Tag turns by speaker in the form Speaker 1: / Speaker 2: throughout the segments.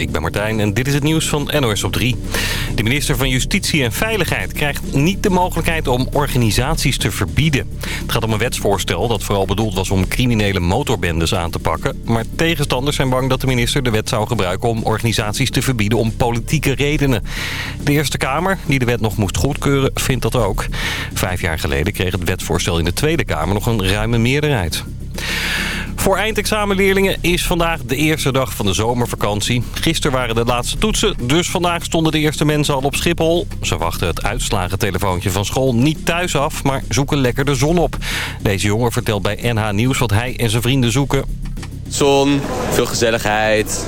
Speaker 1: ik ben Martijn en dit is het nieuws van NOS op 3. De minister van Justitie en Veiligheid krijgt niet de mogelijkheid om organisaties te verbieden. Het gaat om een wetsvoorstel dat vooral bedoeld was om criminele motorbendes aan te pakken. Maar tegenstanders zijn bang dat de minister de wet zou gebruiken om organisaties te verbieden om politieke redenen. De Eerste Kamer, die de wet nog moest goedkeuren, vindt dat ook. Vijf jaar geleden kreeg het wetsvoorstel in de Tweede Kamer nog een ruime meerderheid. Voor eindexamenleerlingen is vandaag de eerste dag van de zomervakantie. Gisteren waren de laatste toetsen, dus vandaag stonden de eerste mensen al op Schiphol. Ze wachten het uitslagentelefoontje van school niet thuis af, maar zoeken lekker de zon op. Deze jongen vertelt bij NH Nieuws wat hij en zijn vrienden zoeken.
Speaker 2: Zon, veel gezelligheid,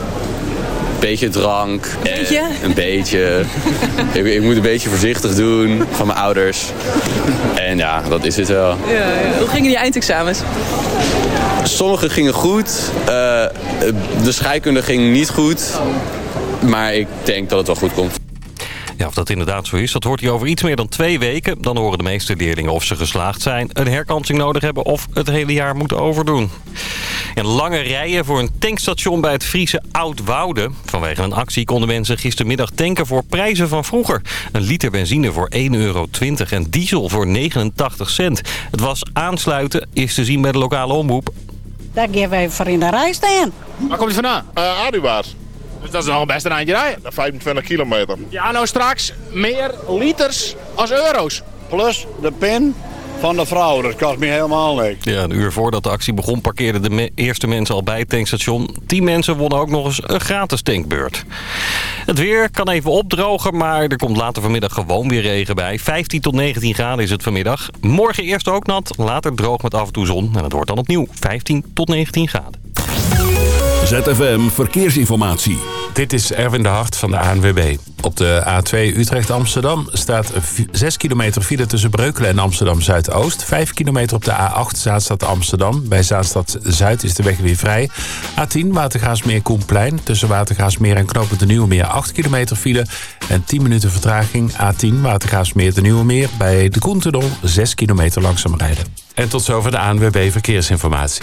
Speaker 2: beetje drank.
Speaker 3: Beetje?
Speaker 2: Eh, een beetje. ik, ik, moet een beetje voorzichtig doen van mijn ouders. En ja, dat is het wel.
Speaker 3: Ja, ja. Hoe gingen die eindexamens?
Speaker 2: Sommige gingen goed. Uh, de scheikunde ging niet goed. Maar ik denk dat het wel goed komt.
Speaker 1: Ja, of dat inderdaad zo is, dat hoort hij over iets meer dan twee weken. Dan horen de meeste leerlingen of ze geslaagd zijn, een herkansing nodig hebben of het hele jaar moeten overdoen. En lange rijen voor een tankstation bij het Friese Oud-Wouden. Vanwege een actie konden mensen gistermiddag tanken voor prijzen van vroeger. Een liter benzine voor 1,20 euro en diesel voor 89 cent. Het was aansluiten, is te zien bij de lokale omroep.
Speaker 4: Daar gaan wij voor in de rij staan.
Speaker 5: Waar komt u vandaan?
Speaker 6: Uh, Adubaas.
Speaker 5: Dus dat is nog best een eindje rijden.
Speaker 6: 25 kilometer.
Speaker 5: Ja, nou straks meer liters als euro's.
Speaker 7: Plus de pin van de vrouw. Dat kost me helemaal niks.
Speaker 1: Ja, een uur voordat de actie begon parkeerden de me eerste mensen al bij het tankstation. Tien mensen wonnen ook nog eens een gratis tankbeurt. Het weer kan even opdrogen, maar er komt later vanmiddag gewoon weer regen bij. 15 tot 19 graden is het vanmiddag. Morgen eerst ook nat, later droog met af en toe zon. En het wordt dan opnieuw 15 tot 19 graden.
Speaker 8: ZFM Verkeersinformatie.
Speaker 9: Dit is Erwin de Hart van de ANWB. Op de A2 Utrecht-Amsterdam staat 6 kilometer file tussen Breukelen en Amsterdam-Zuidoost. 5 kilometer op de A8 Zaanstad Amsterdam. Bij Zaanstad-Zuid is de weg weer vrij. A10 Watergaasmeer-Koenplein. Tussen Watergaasmeer en Knopen de Nieuwe Meer 8 kilometer file. En 10 minuten vertraging. A10 Watergaasmeer de Nieuwe Meer. Bij de Koentunnel 6 kilometer langzaam rijden. En tot zover de ANWB Verkeersinformatie.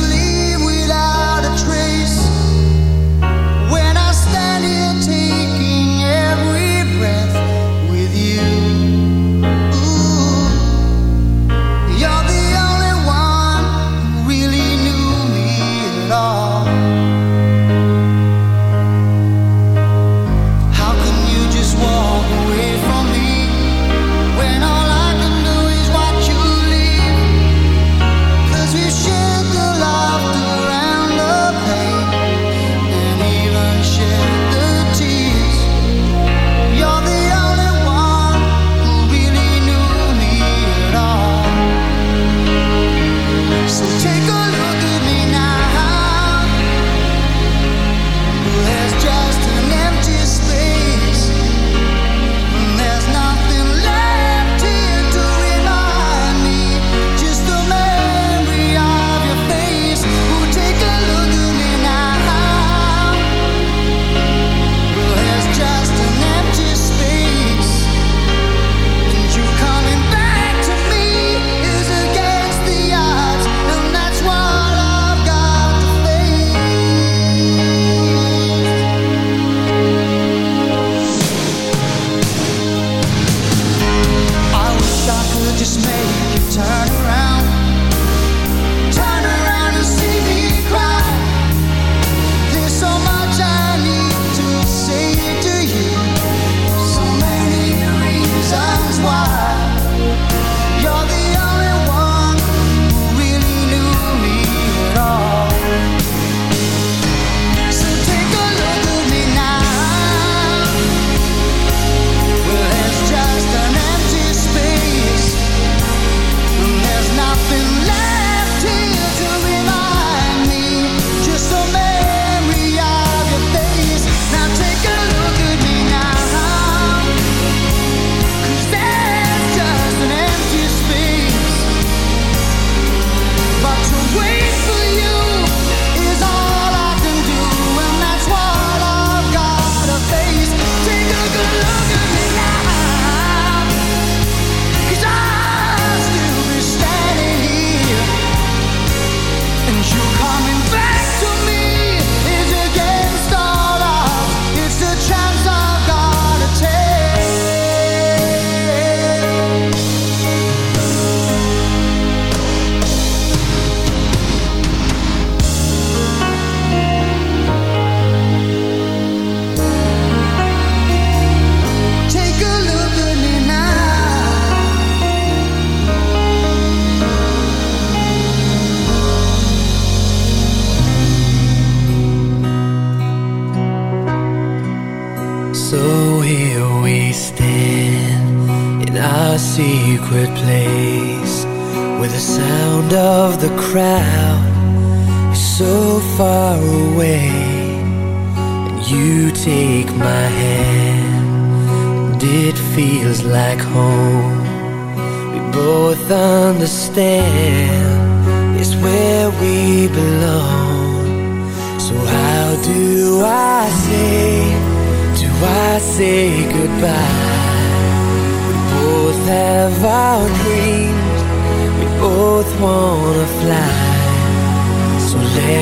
Speaker 10: Just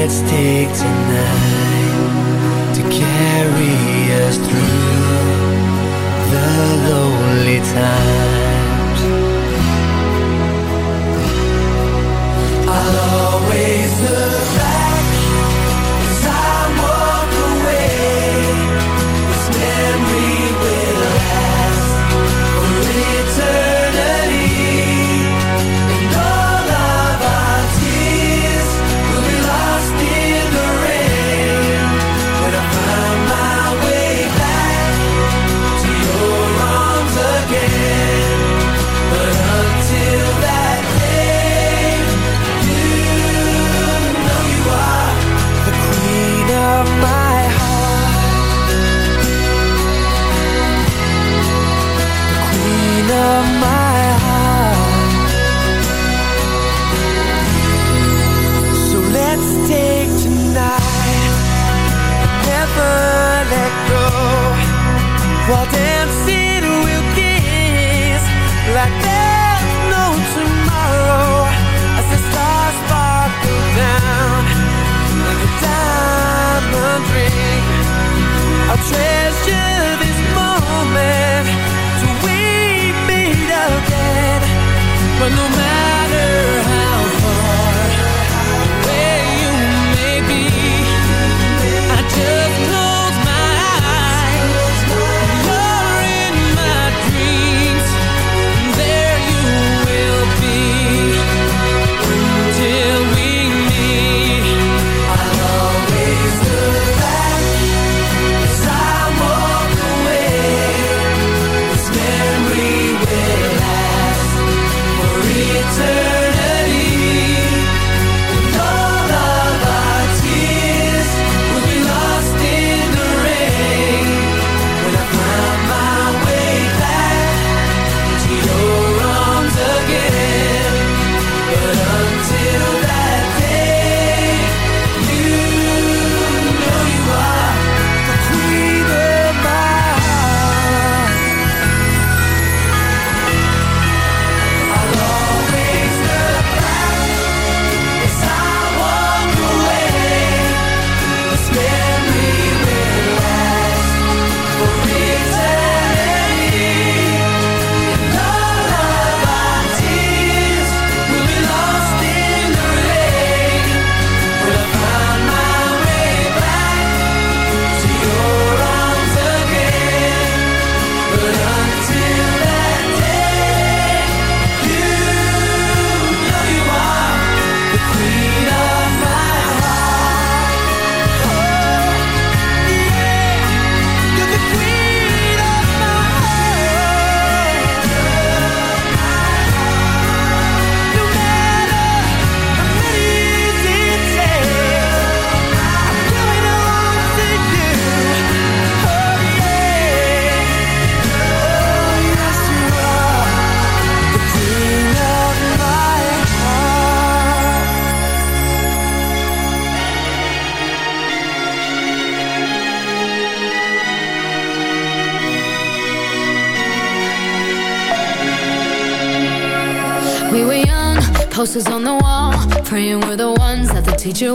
Speaker 8: let's take tonight to carry us through the lonely times. I'll always look. But
Speaker 11: no matter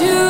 Speaker 11: you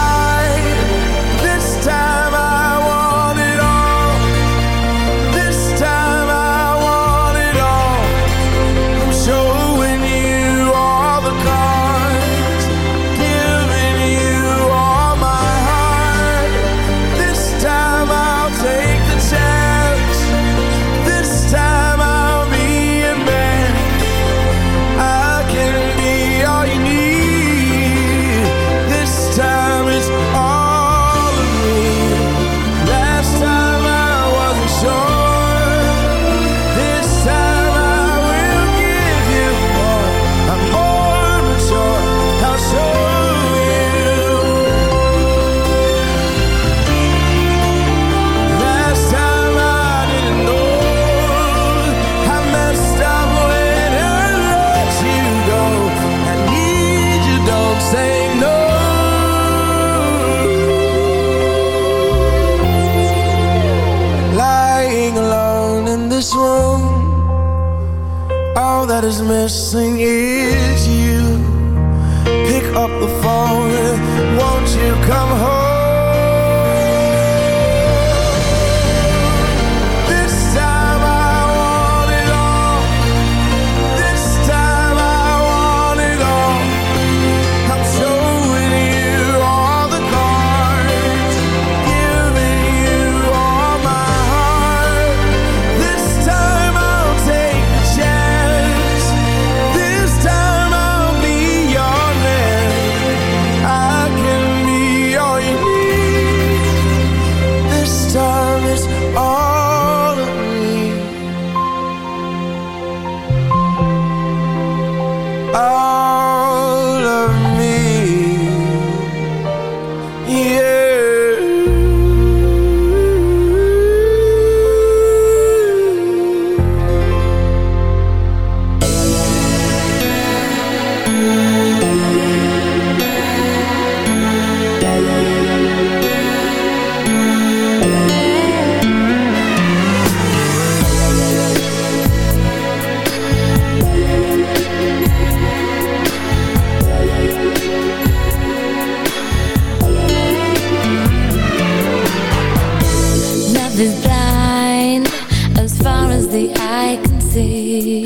Speaker 11: far as the eye can see.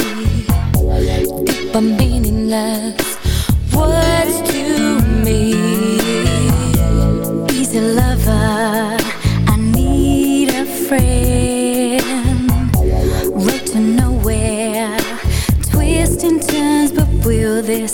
Speaker 11: Deep and meaningless words to me. Easy lover, I need a friend. Road to nowhere, twists and turns But will this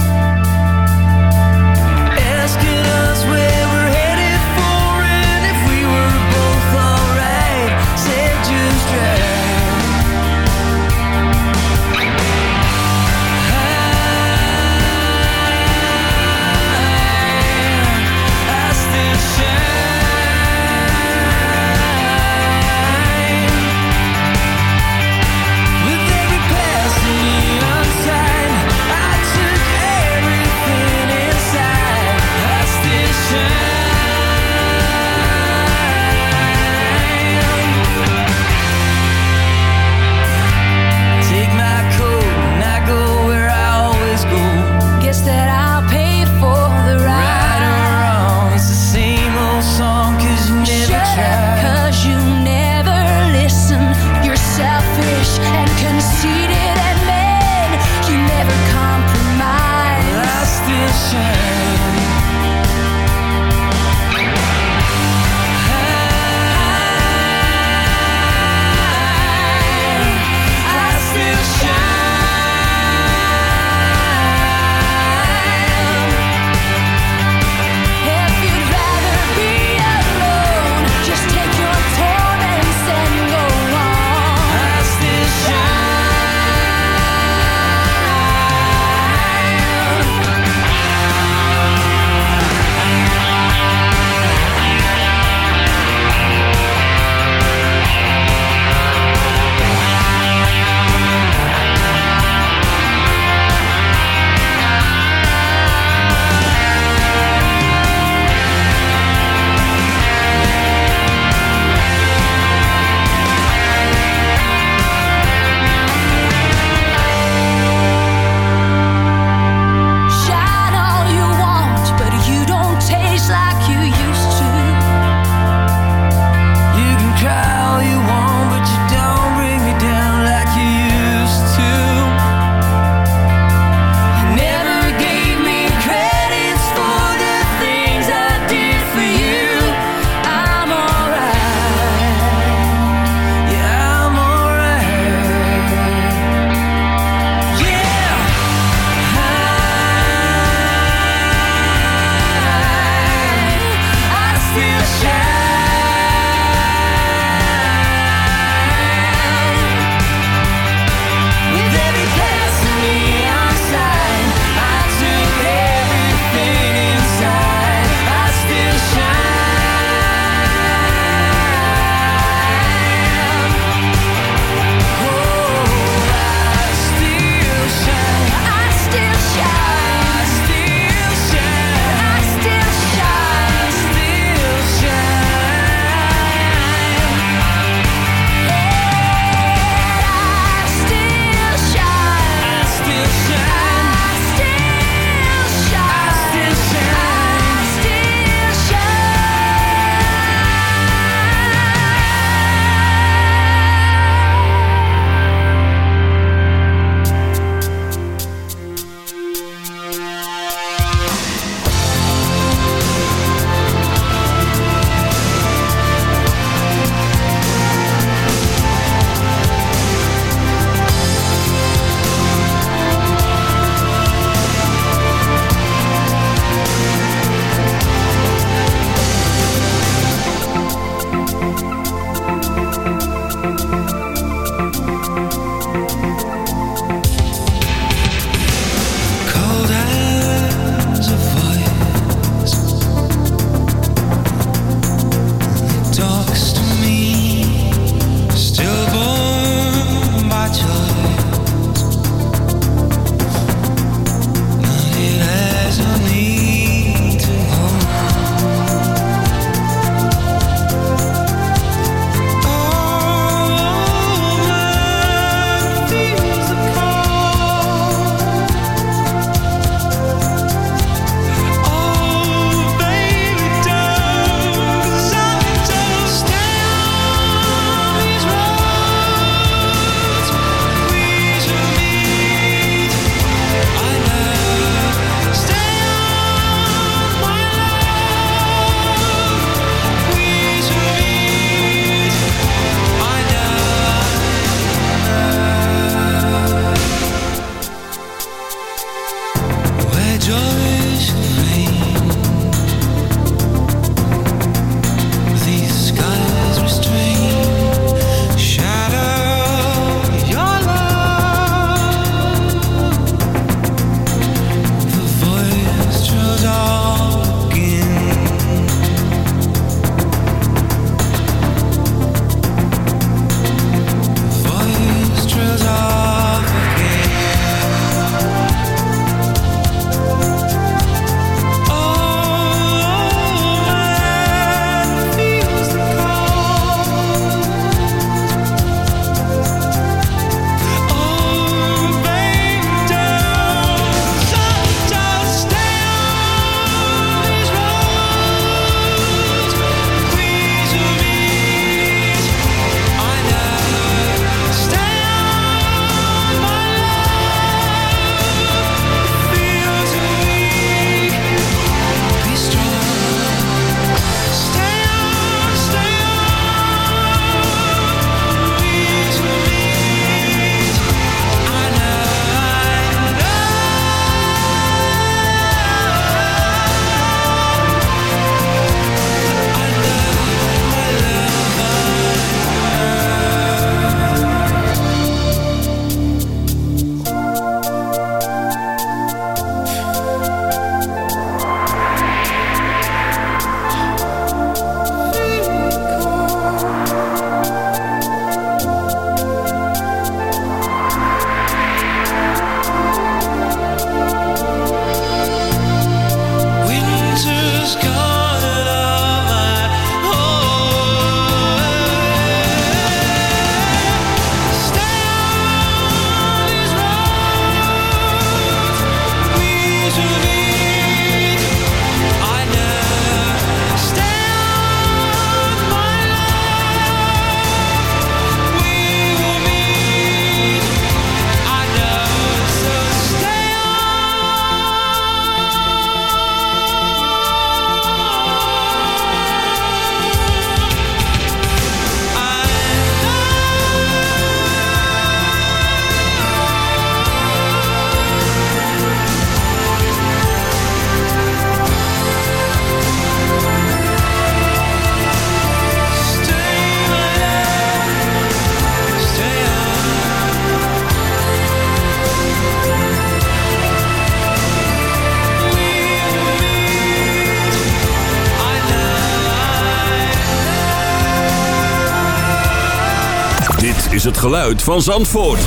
Speaker 12: Geluid van Zandvoort.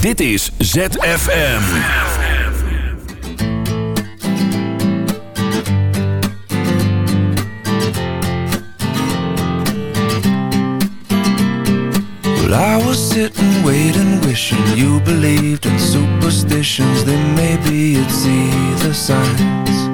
Speaker 12: Dit is ZFM.
Speaker 13: Well, I was sitting, waiting, wishing you believed in superstitions. Then maybe you'd see the signs.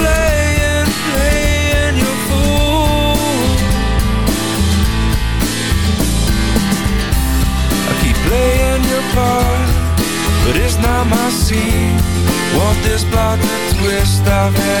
Speaker 13: I've had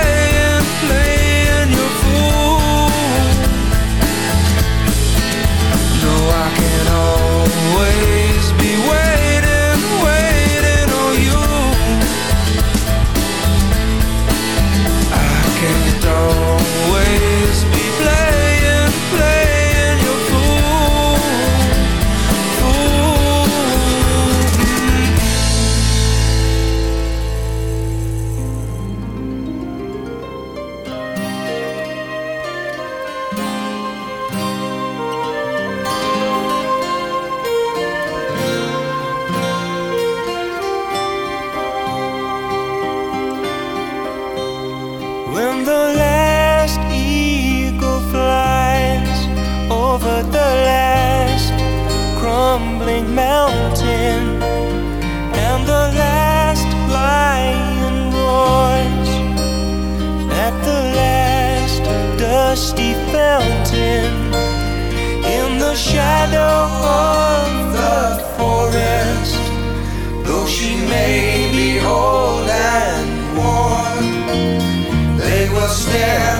Speaker 8: mountain, and the last lion roars at the last dusty fountain, in the shadow of the forest, though she may be old and worn. They will stare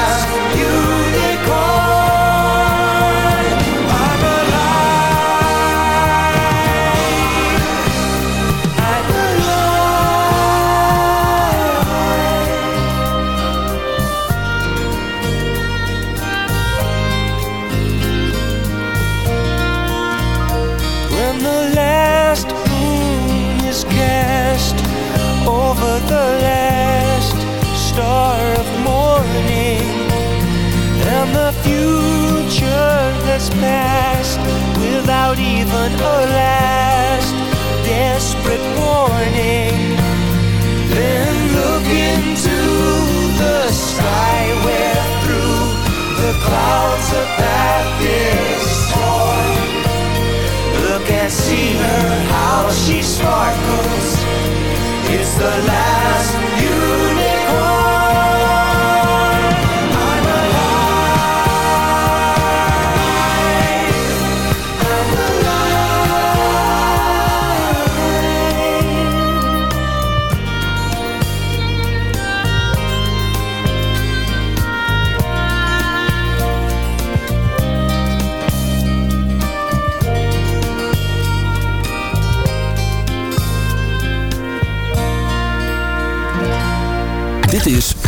Speaker 14: fast without even a last desperate warning. Then look into the sky where through the clouds of path torn. Look and see her how she sparkles. It's the last.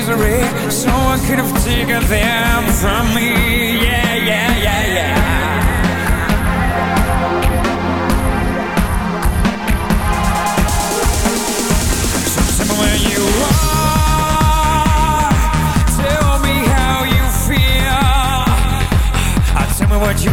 Speaker 14: misery So I could have taken them from me. Yeah, yeah, yeah, yeah. So tell me where you are Tell me how you feel. Uh, tell me what you